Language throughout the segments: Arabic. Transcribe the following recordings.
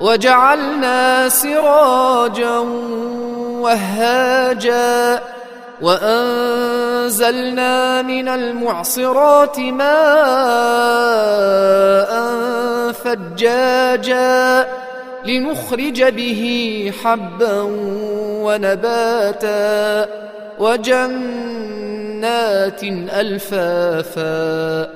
وجعلنا سراجا وهاجا وأنزلنا من المعصرات ماء ثجاجا لنخرج به حبا ونباتا وجنات ألفافا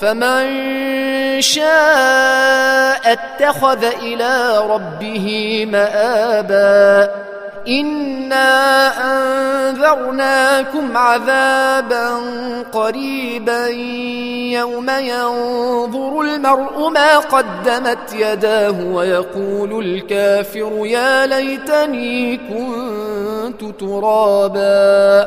فمن شاء اتخذ إلى ربه مآبا إنا أنذرناكم عذابا قريبا يوم ينظر المرء ما قدمت يداه ويقول الكافر يا ليتني كنت ترابا